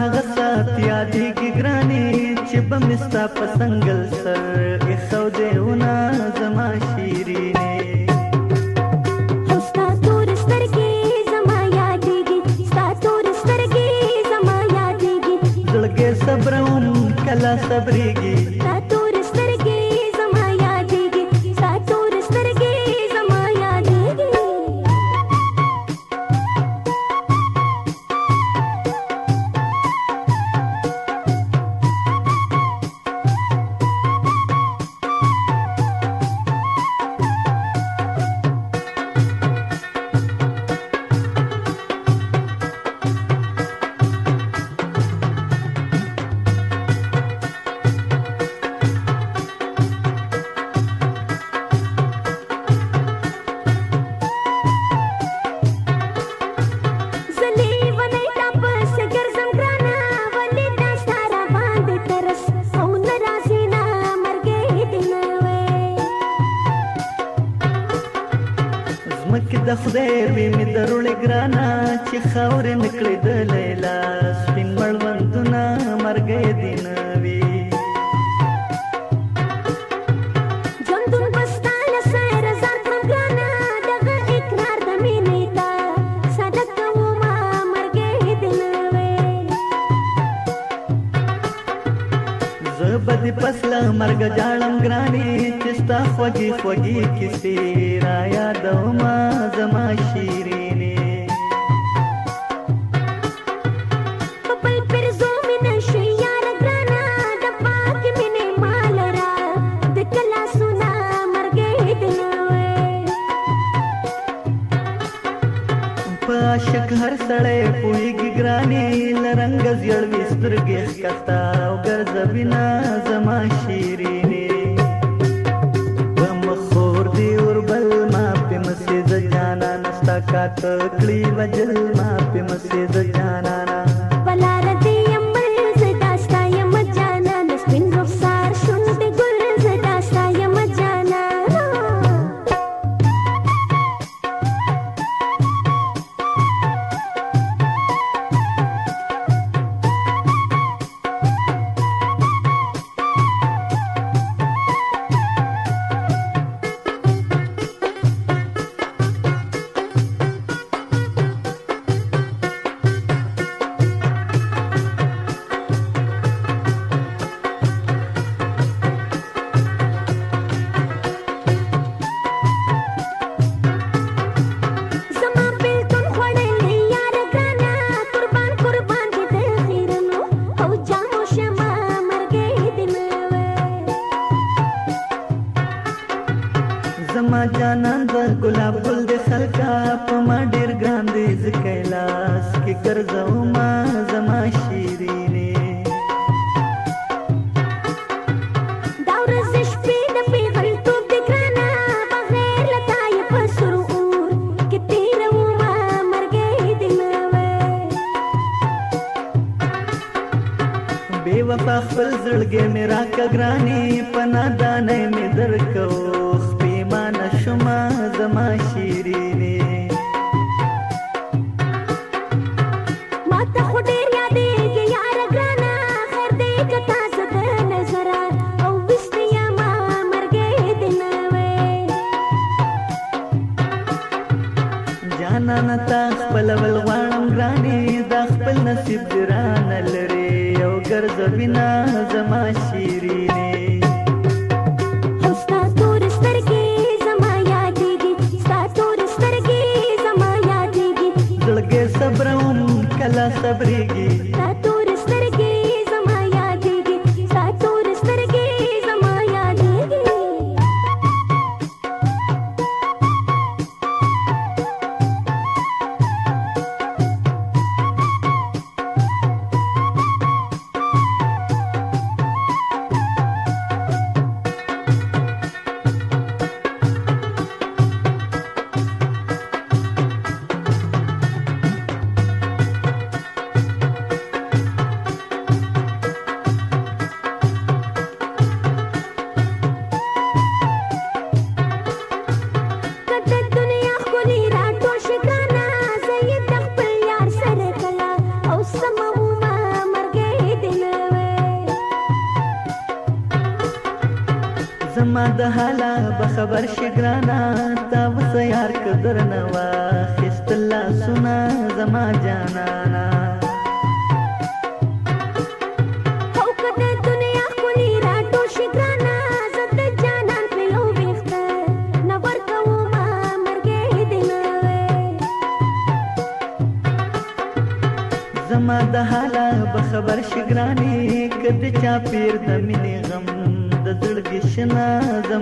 هغه سات یادېږي ګرانې چې به مې ستا په څنګل سر ایښو دی ونه زما شیرینې صبرم کله صبرېږي وی می درولې ګرانا چې خاورې نکړې د لیلا سپین مړوندونه مرګې دینه دې پس له مرګ جاړم ګراني چې ستا خوږې خوږې کیسې را یادومه زما شیرینې عاشق هر سړی پوېږي ګراني لرنګ زیړ وسترګې ښکتا او ګرځبینا बजल मां पे मज़े ज़ زما جانان د ګلاب ګل د خلکا په ما ډیر ګران دی ځکه لاس کې ګرځو ما زما شیرینه دا ورځ شپې د پیغل تو د ګرانا بغیر لتا یې په سرور کې تیرو ما مرګې دلوي بے وفا خپل زړګې میرا کا ګرانی پنا دانه می درکو ګرځوینا زما شیرینه ما د حالا به خبر شي ګرانا تا وس یار کدر نوا خست الله سنا زما جانانا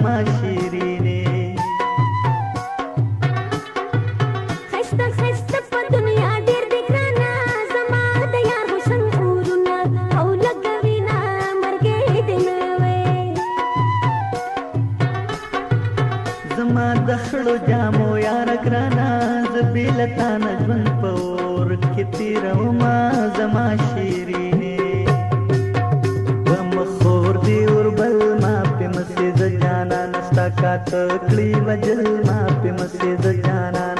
زما شیرینه خسته خسته په دنیا ډیر دی ګرانا زما د یار حسن اورونه او لګوي نا مرګې دې نوې زما د خړو جامو یار ګرانا زبیلتا نه ژوند پور کې تیروما زما شیرینه तो क्लीवज मापी मसीद जाना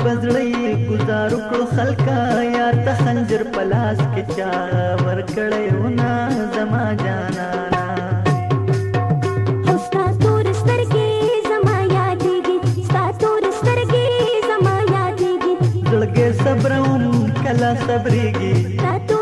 پزړې گزارو کړو خلکا یا ته خنجر پلاس کې چا ور کړې ونا زما جانا صبر وم کلا صبرېږي تا